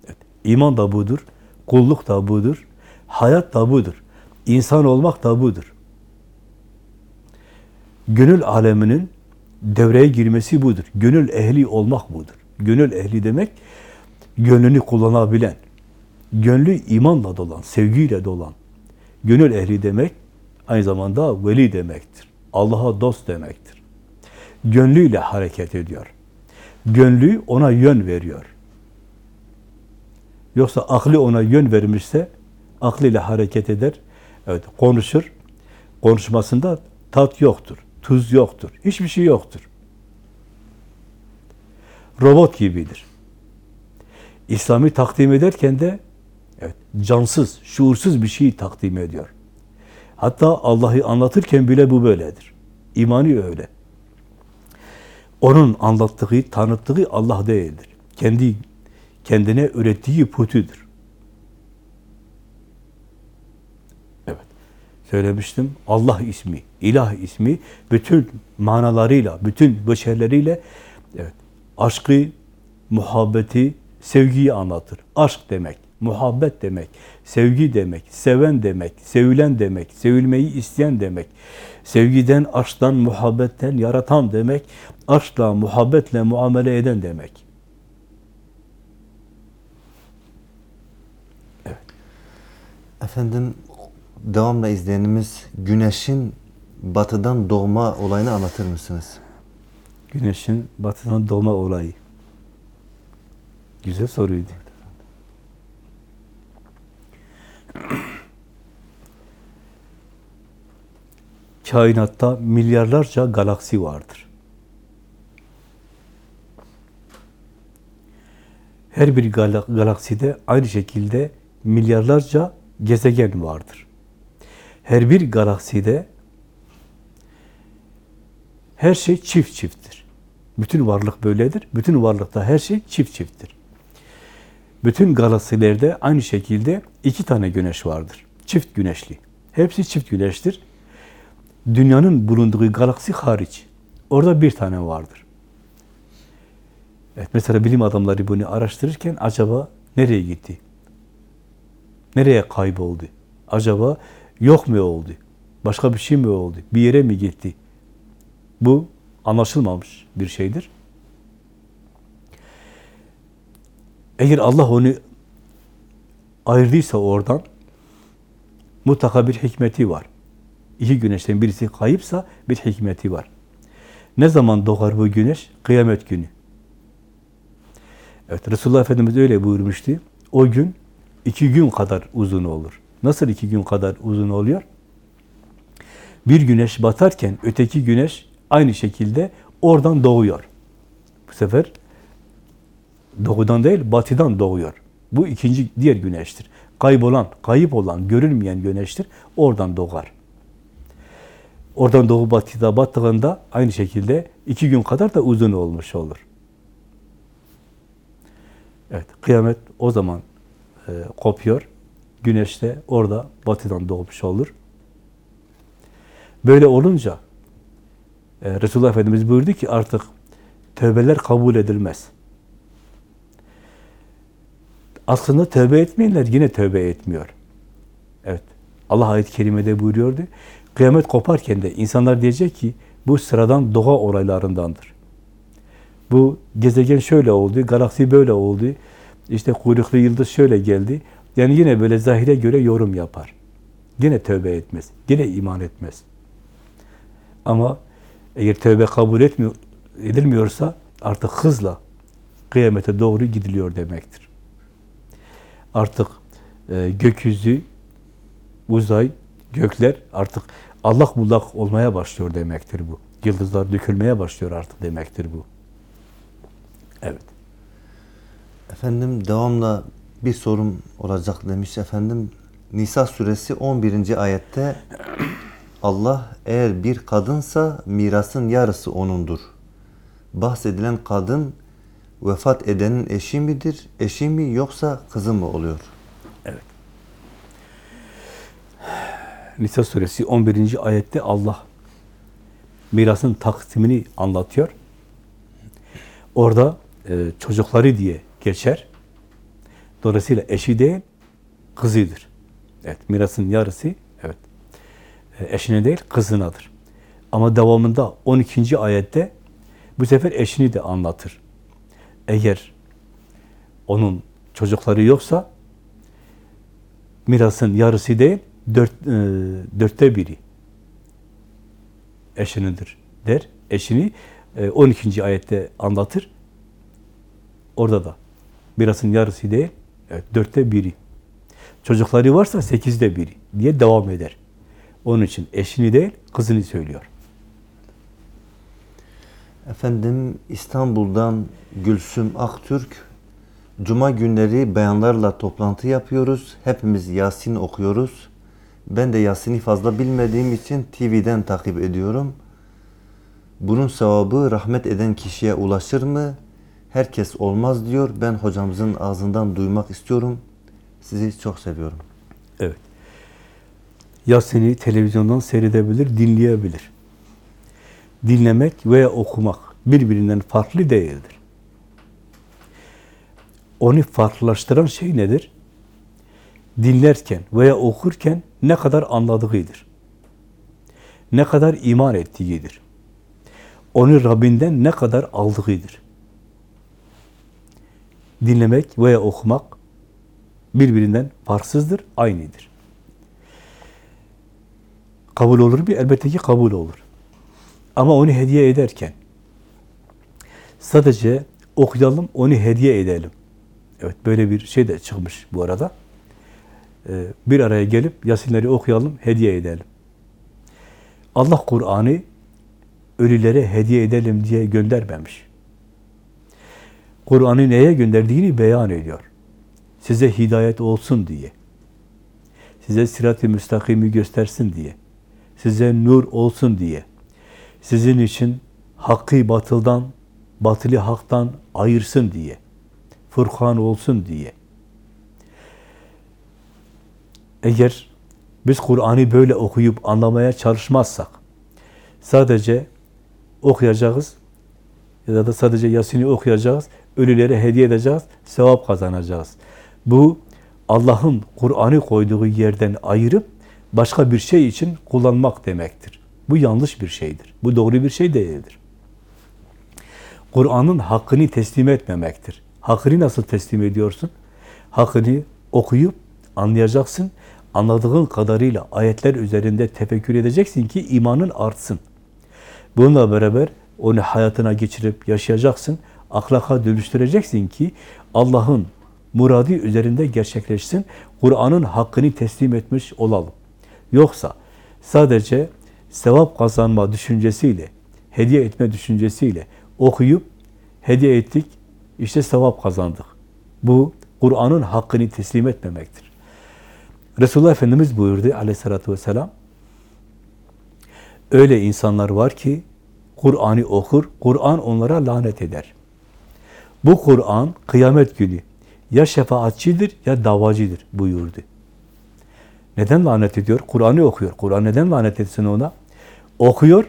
Speaker 2: Evet, iman da budur, kulluk da budur, hayat da budur, insan olmak da budur. Gönül aleminin devreye girmesi budur. Gönül ehli olmak budur. Gönül ehli demek, gönlünü kullanabilen, gönlü imanla dolan, sevgiyle dolan. Gönül ehli demek, aynı zamanda veli demektir. Allah'a dost demektir. Gönlüyle hareket ediyor. Gönlü ona yön veriyor. Yoksa aklı ona yön vermişse, aklıyla hareket eder, evet konuşur, konuşmasında tat yoktur, tuz yoktur, hiçbir şey yoktur. Robot gibidir. İslam'ı takdim ederken de evet, cansız, şuursuz bir şey takdim ediyor. Hatta Allah'ı anlatırken bile bu böyledir. İmanı öyle. Onun anlattığı, tanıttığı Allah değildir. Kendi kendine ürettiği putüdür. Evet. Söylemiştim. Allah ismi, ilah ismi bütün manalarıyla, bütün beşerleriyle evet, aşkı, muhabbeti, sevgiyi anlatır. Aşk demek, muhabbet demek, sevgi demek, seven demek, sevilen demek, sevilmeyi isteyen demek. Sevgiden, aşktan, muhabbetten yaratan demek, aşkla, muhabbetle muamele eden demek.
Speaker 1: Efendim devamla izleyenimiz güneşin batıdan doğma olayını anlatır mısınız?
Speaker 2: Güneşin batıdan doğma olayı. Güzel soruydu. Kainatta milyarlarca galaksi vardır. Her bir gala- galakside aynı şekilde milyarlarca gezegen vardır. Her bir galakside her şey çift çifttir. Bütün varlık böyledir. Bütün varlıkta her şey çift çifttir. Bütün galaksilerde aynı şekilde iki tane güneş vardır. Çift güneşli. Hepsi çift güneştir. Dünyanın bulunduğu galaksi hariç. Orada bir tane vardır. Evet, mesela bilim adamları bunu araştırırken acaba nereye gitti? Nereye kayboldu? Acaba yok mu oldu? Başka bir şey mi oldu? Bir yere mi gitti? Bu anlaşılmamış bir şeydir. Eğer Allah onu ayırdıysa oradan mutlaka bir hikmeti var. İki güneşten birisi kayıpsa bir hikmeti var. Ne zaman doğar bu güneş? Kıyamet günü. Evet, Resulullah Efendimiz öyle buyurmuştu. O gün iki gün kadar uzun olur. Nasıl iki gün kadar uzun oluyor? Bir güneş batarken öteki güneş aynı şekilde oradan doğuyor. Bu sefer doğudan değil, batıdan doğuyor. Bu ikinci diğer güneştir. Kaybolan, kayıp olan, görünmeyen güneştir. Oradan doğar. Oradan doğu batıda battığında aynı şekilde iki gün kadar da uzun olmuş olur. Evet, kıyamet o zaman e, kopuyor. Güneş de orada batıdan doğmuş olur. Böyle olunca e, Resulullah Efendimiz buyurdu ki artık tövbeler kabul edilmez. Aslında tövbe etmeyenler yine tövbe etmiyor. Evet. Allah ayet-i kerimede buyuruyordu. Kıyamet koparken de insanlar diyecek ki bu sıradan doğa olaylarındandır. Bu gezegen şöyle oldu, galaksi böyle oldu, işte kuyruklu yıldız şöyle geldi. Yani yine böyle zahire göre yorum yapar. Yine tövbe etmez, yine iman etmez. Ama eğer tövbe kabul etmiyor, edilmiyorsa artık hızla kıyamete doğru gidiliyor demektir. Artık e, gökyüzü, uzay, gökler artık allak bullak olmaya başlıyor demektir bu. Yıldızlar dökülmeye başlıyor artık demektir bu. Evet.
Speaker 1: Efendim devamla bir sorum olacak demiş efendim. Nisa suresi 11. ayette Allah eğer bir kadınsa mirasın yarısı onundur. Bahsedilen kadın vefat edenin eşi midir? Eşi mi yoksa kızı mı oluyor?
Speaker 2: Nisa suresi 11. ayette Allah mirasın taksimini anlatıyor. Orada e, çocukları diye geçer. Dolayısıyla eşi değil, kızıdır. Evet, mirasın yarısı, evet, e, eşine değil, kızınadır. Ama devamında 12. ayette bu sefer eşini de anlatır. Eğer onun çocukları yoksa mirasın yarısı değil, dört, e, dörtte biri eşinidir der. Eşini e, 12. ayette anlatır. Orada da mirasın yarısı değil, evet, dörtte biri. Çocukları varsa sekizde biri diye devam eder. Onun için eşini değil, kızını söylüyor.
Speaker 1: Efendim İstanbul'dan Gülsüm Aktürk Cuma günleri bayanlarla toplantı yapıyoruz. Hepimiz Yasin okuyoruz. Ben de Yasin'i fazla bilmediğim için TV'den takip ediyorum. Bunun sevabı rahmet eden kişiye ulaşır mı? Herkes olmaz diyor. Ben hocamızın ağzından duymak istiyorum. Sizi çok seviyorum.
Speaker 2: Evet. Yasin'i televizyondan seyredebilir, dinleyebilir. Dinlemek veya okumak birbirinden farklı değildir. Onu farklılaştıran şey nedir? Dinlerken veya okurken ne kadar anladığıdır. Ne kadar iman ettiğidir. Onu Rabbinden ne kadar aldığıdır. Dinlemek veya okumak birbirinden farksızdır, aynıdır. Kabul olur mu? Elbette ki kabul olur. Ama onu hediye ederken sadece okuyalım, onu hediye edelim. Evet, böyle bir şey de çıkmış bu arada. Ee, bir araya gelip Yasinleri okuyalım, hediye edelim. Allah Kur'an'ı ölülere hediye edelim diye göndermemiş. Kur'an'ı neye gönderdiğini beyan ediyor. Size hidayet olsun diye. size sirat-i müstakimi göstersin diye, size nur olsun diye, sizin için hakkı batıldan, batılı haktan ayırsın diye, Furkan olsun diye. Eğer biz Kur'an'ı böyle okuyup anlamaya çalışmazsak, sadece okuyacağız ya da sadece Yasin'i okuyacağız, ölülere hediye edeceğiz, sevap kazanacağız. Bu Allah'ın Kur'an'ı koyduğu yerden ayırıp başka bir şey için kullanmak demektir. Bu yanlış bir şeydir. Bu doğru bir şey değildir. Kur'an'ın hakkını teslim etmemektir. Hakkını nasıl teslim ediyorsun? Hakkını okuyup anlayacaksın. Anladığın kadarıyla ayetler üzerinde tefekkür edeceksin ki imanın artsın. Bununla beraber onu hayatına geçirip yaşayacaksın. Ahlaka dönüştüreceksin ki Allah'ın muradı üzerinde gerçekleşsin. Kur'an'ın hakkını teslim etmiş olalım. Yoksa sadece sevap kazanma düşüncesiyle, hediye etme düşüncesiyle okuyup hediye ettik, işte sevap kazandık. Bu Kur'an'ın hakkını teslim etmemektir. Resulullah Efendimiz buyurdu aleyhissalatü vesselam, öyle insanlar var ki Kur'an'ı okur, Kur'an onlara lanet eder. Bu Kur'an kıyamet günü ya şefaatçidir ya davacıdır buyurdu. Neden lanet ediyor? Kur'an'ı okuyor. Kur'an neden lanet etsin ona? Okuyor,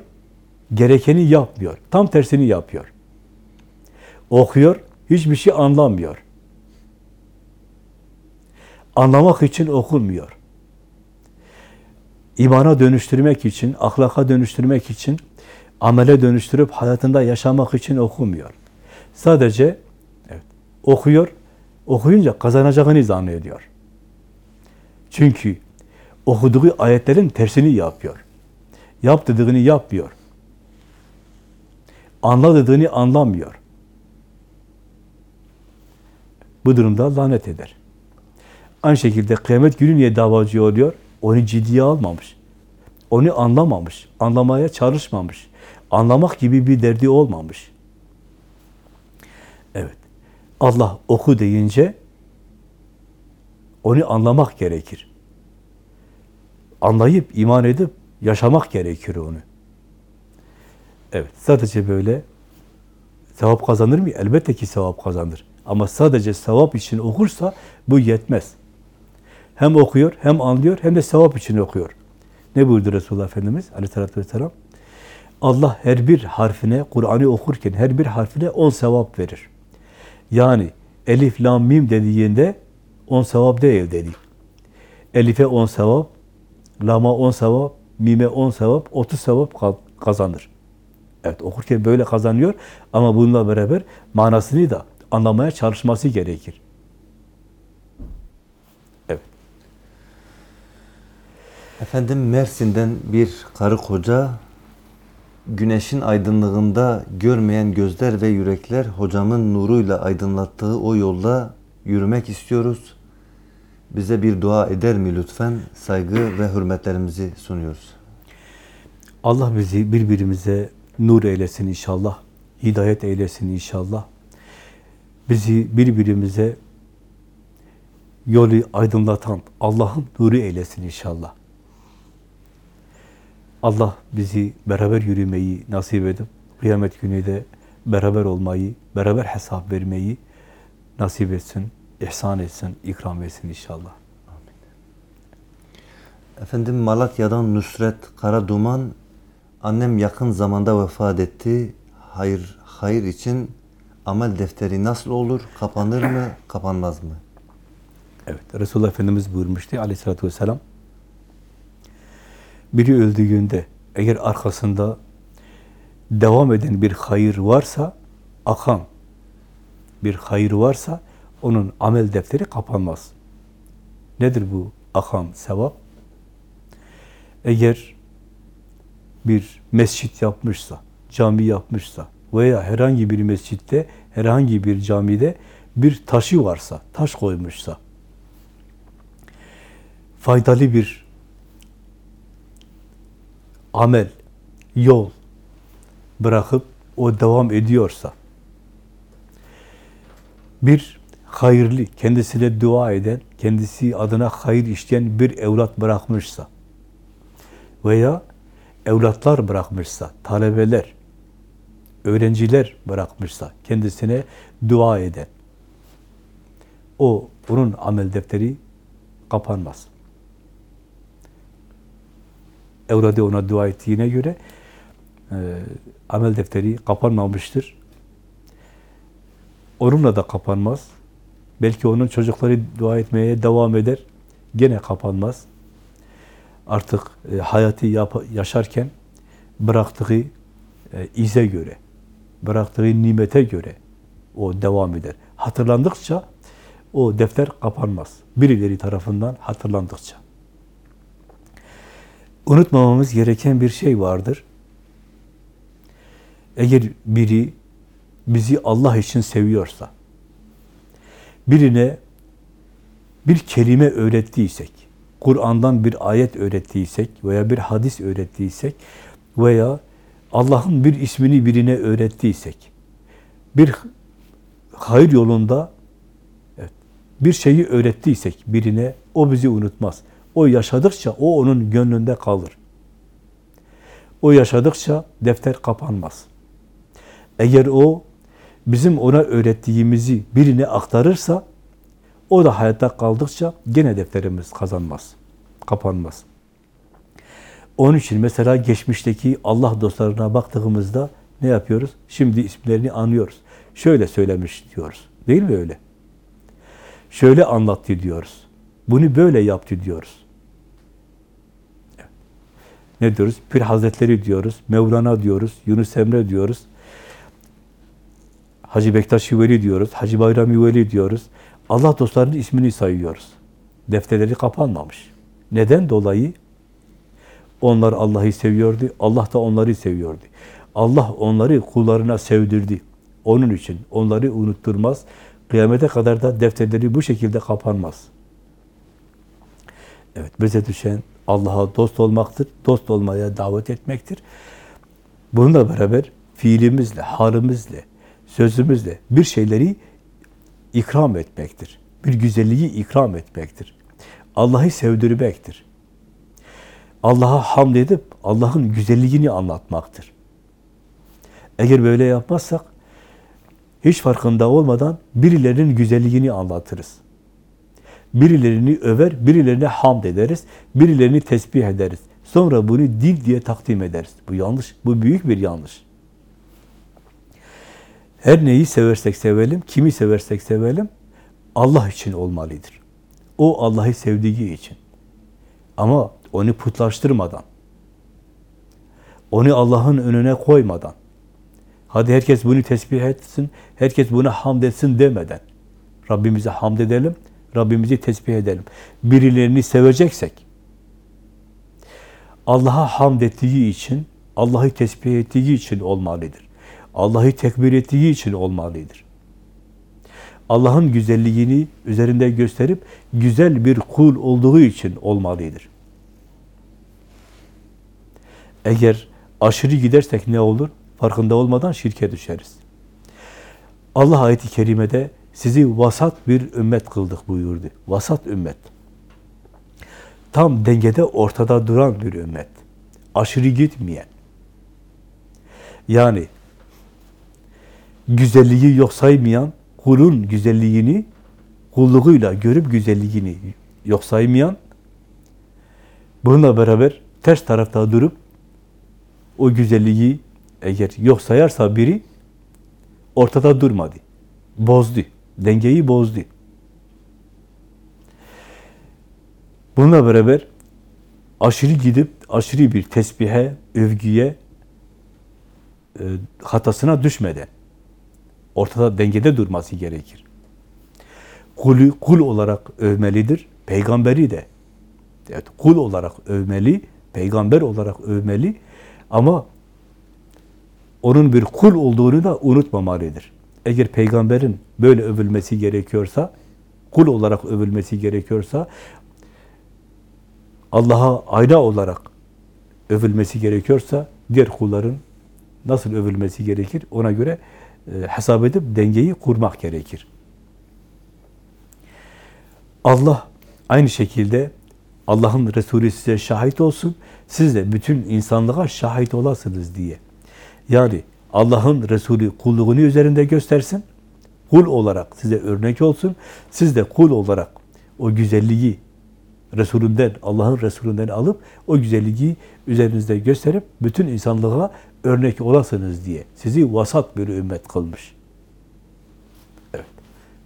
Speaker 2: gerekeni yapmıyor. Tam tersini yapıyor. Okuyor, hiçbir şey anlamıyor. Anlamak için okunmuyor. İmana dönüştürmek için, ahlaka dönüştürmek için, amele dönüştürüp hayatında yaşamak için okumuyor. Sadece evet, okuyor, okuyunca kazanacağını zannediyor. Çünkü okuduğu ayetlerin tersini yapıyor. Yap dediğini yapmıyor. Anla dediğini anlamıyor. Bu durumda lanet eder. Aynı şekilde kıyamet günü niye davacı oluyor? Onu ciddiye almamış. Onu anlamamış. Anlamaya çalışmamış. Anlamak gibi bir derdi olmamış. Evet. Allah oku deyince onu anlamak gerekir. Anlayıp, iman edip yaşamak gerekir onu. Evet, sadece böyle sevap kazanır mı? Elbette ki sevap kazanır. Ama sadece sevap için okursa bu yetmez. Hem okuyor, hem anlıyor, hem de sevap için okuyor. Ne buyurdu Resulullah Efendimiz aleyhissalatü vesselam? Allah her bir harfine, Kur'an'ı okurken her bir harfine on sevap verir. Yani elif, lam, mim dediğinde on sevap değil dedi. Elife on sevap, lama on sevap, mime on sevap, otuz sevap kazanır. Evet okurken böyle kazanıyor ama bununla beraber manasını da anlamaya çalışması gerekir.
Speaker 1: Efendim Mersin'den bir karı koca güneşin aydınlığında görmeyen gözler ve yürekler hocamın nuruyla aydınlattığı o yolda yürümek istiyoruz. Bize bir dua eder mi lütfen? Saygı ve hürmetlerimizi sunuyoruz.
Speaker 2: Allah bizi birbirimize nur eylesin inşallah. Hidayet eylesin inşallah. Bizi birbirimize yolu aydınlatan Allah'ın nuru eylesin inşallah. Allah bizi beraber yürümeyi nasip edip kıyamet günü de beraber olmayı, beraber hesap vermeyi nasip etsin, ihsan etsin, ikram etsin inşallah.
Speaker 1: Efendim Malatya'dan Nusret Karaduman annem yakın zamanda vefat etti. Hayır hayır için amel defteri nasıl olur? Kapanır mı? Kapanmaz mı?
Speaker 2: Evet. Resulullah Efendimiz buyurmuştu aleyhissalatü vesselam. Biri öldüğünde eğer arkasında devam eden bir hayır varsa, akan bir hayır varsa onun amel defteri kapanmaz. Nedir bu akan sevap? Eğer bir mescit yapmışsa, cami yapmışsa veya herhangi bir mescitte, herhangi bir camide bir taşı varsa, taş koymuşsa, faydalı bir amel, yol bırakıp o devam ediyorsa, bir hayırlı, kendisine dua eden, kendisi adına hayır işleyen bir evlat bırakmışsa veya evlatlar bırakmışsa, talebeler, öğrenciler bırakmışsa, kendisine dua eden, o, onun amel defteri kapanmaz. Evladı ona dua ettiğine göre e, amel defteri kapanmamıştır. Onunla da kapanmaz. Belki onun çocukları dua etmeye devam eder. Gene kapanmaz. Artık e, hayatı yap- yaşarken bıraktığı e, ize göre, bıraktığı nimete göre o devam eder. Hatırlandıkça o defter kapanmaz. Birileri tarafından hatırlandıkça. Unutmamamız gereken bir şey vardır. Eğer biri bizi Allah için seviyorsa, birine bir kelime öğrettiysek, Kur'an'dan bir ayet öğrettiysek veya bir hadis öğrettiysek veya Allah'ın bir ismini birine öğrettiysek, bir hayır yolunda bir şeyi öğrettiysek birine, o bizi unutmaz. O yaşadıkça o onun gönlünde kalır. O yaşadıkça defter kapanmaz. Eğer o bizim ona öğrettiğimizi birine aktarırsa o da hayatta kaldıkça gene defterimiz kazanmaz, kapanmaz. Onun için mesela geçmişteki Allah dostlarına baktığımızda ne yapıyoruz? Şimdi isimlerini anıyoruz. Şöyle söylemiş diyoruz. Değil mi öyle? Şöyle anlattı diyoruz. Bunu böyle yaptı diyoruz. Ne diyoruz? Pir Hazretleri diyoruz, Mevlana diyoruz, Yunus Emre diyoruz. Hacı Bektaş Veli diyoruz, Hacı Bayram Veli diyoruz. Allah dostlarının ismini sayıyoruz. Defterleri kapanmamış. Neden dolayı? Onlar Allah'ı seviyordu, Allah da onları seviyordu. Allah onları kullarına sevdirdi. Onun için onları unutturmaz. Kıyamete kadar da defterleri bu şekilde kapanmaz. Evet, bize düşen Allah'a dost olmaktır, dost olmaya davet etmektir. Bununla beraber fiilimizle, halimizle, sözümüzle bir şeyleri ikram etmektir. Bir güzelliği ikram etmektir. Allah'ı sevdirmektir. Allah'a hamd edip Allah'ın güzelliğini anlatmaktır. Eğer böyle yapmazsak hiç farkında olmadan birilerinin güzelliğini anlatırız. Birilerini över, birilerine hamd ederiz, birilerini tesbih ederiz. Sonra bunu dil diye takdim ederiz. Bu yanlış, bu büyük bir yanlış. Her neyi seversek sevelim, kimi seversek sevelim, Allah için olmalıdır. O Allah'ı sevdiği için. Ama onu putlaştırmadan, onu Allah'ın önüne koymadan, hadi herkes bunu tesbih etsin, herkes buna hamd etsin demeden, Rabbimize hamd edelim, Rabbimizi tesbih edelim. Birilerini seveceksek, Allah'a hamd ettiği için, Allah'ı tesbih ettiği için olmalıdır. Allah'ı tekbir ettiği için olmalıdır. Allah'ın güzelliğini üzerinde gösterip güzel bir kul olduğu için olmalıdır. Eğer aşırı gidersek ne olur? Farkında olmadan şirke düşeriz. Allah ayeti kerimede sizi vasat bir ümmet kıldık buyurdu. Vasat ümmet. Tam dengede ortada duran bir ümmet. Aşırı gitmeyen. Yani güzelliği yok saymayan, kulun güzelliğini kulluğuyla görüp güzelliğini yok saymayan, bununla beraber ters tarafta durup o güzelliği eğer yok sayarsa biri ortada durmadı. Bozdu. Dengeyi bozdu. Bununla beraber aşırı gidip aşırı bir tesbihe, övgüye, e, hatasına düşmeden ortada dengede durması gerekir. Kulü kul olarak övmelidir. Peygamberi de evet, kul olarak övmeli, peygamber olarak övmeli ama onun bir kul olduğunu da unutmamalıdır. Eğer peygamberin böyle övülmesi gerekiyorsa, kul olarak övülmesi gerekiyorsa, Allah'a ayna olarak övülmesi gerekiyorsa, diğer kulların nasıl övülmesi gerekir? Ona göre e, hesap edip dengeyi kurmak gerekir. Allah aynı şekilde Allah'ın Resulü size şahit olsun, siz de bütün insanlığa şahit olasınız diye. Yani Allah'ın Resulü kulluğunu üzerinde göstersin, kul olarak size örnek olsun, siz de kul olarak o güzelliği Resulünden, Allah'ın Resulünden alıp o güzelliği üzerinizde gösterip bütün insanlığa örnek olasınız diye sizi vasat bir ümmet kılmış. Evet.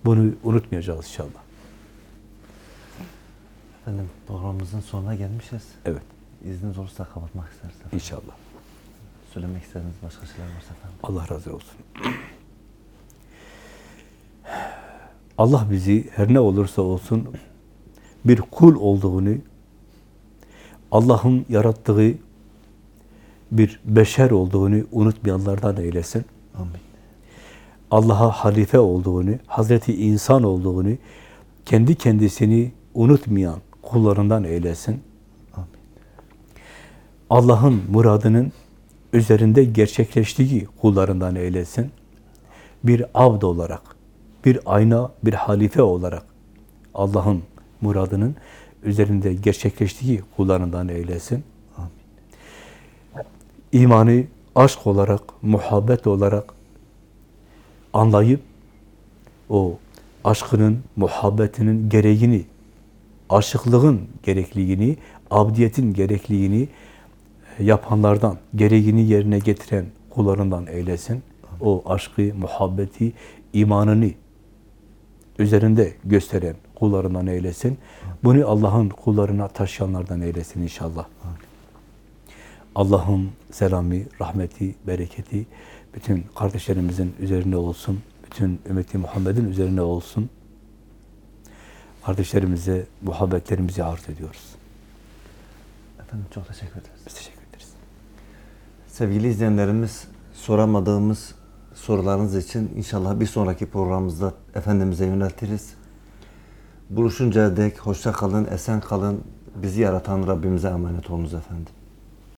Speaker 2: Bunu unutmayacağız inşallah.
Speaker 1: Efendim programımızın sonuna gelmişiz.
Speaker 2: Evet.
Speaker 1: İzniniz olursa kapatmak isterseniz.
Speaker 2: İnşallah.
Speaker 1: Söylemek istediğiniz başka şeyler varsa efendim.
Speaker 2: Allah razı olsun. Allah bizi her ne olursa olsun bir kul olduğunu, Allah'ın yarattığı bir beşer olduğunu unutmayanlardan eylesin.
Speaker 1: Amin.
Speaker 2: Allah'a halife olduğunu, Hazreti insan olduğunu, kendi kendisini unutmayan kullarından eylesin.
Speaker 1: Amin.
Speaker 2: Allah'ın muradının üzerinde gerçekleştiği kullarından eylesin. Bir abd olarak, bir ayna, bir halife olarak Allah'ın muradının üzerinde gerçekleştiği kullarından eylesin.
Speaker 1: Amin.
Speaker 2: İmanı aşk olarak, muhabbet olarak anlayıp o aşkının, muhabbetinin gereğini, aşıklığın gerekliliğini, abdiyetin gerekliliğini yapanlardan, gereğini yerine getiren kullarından eylesin. O aşkı, muhabbeti, imanını üzerinde gösteren kullarından eylesin. Bunu Allah'ın kullarına taşıyanlardan eylesin inşallah. Allah'ın selamı, rahmeti, bereketi bütün kardeşlerimizin üzerine olsun. Bütün ümmeti Muhammed'in üzerine olsun. Kardeşlerimize muhabbetlerimizi arz ediyoruz.
Speaker 1: Efendim çok teşekkür ederiz.
Speaker 2: Biz teşekkür ederiz.
Speaker 1: Sevgili izleyenlerimiz soramadığımız sorularınız için inşallah bir sonraki programımızda Efendimiz'e yöneltiriz. Buluşuncaya dek hoşça kalın, esen kalın. Bizi yaratan Rabbimize emanet olunuz efendim.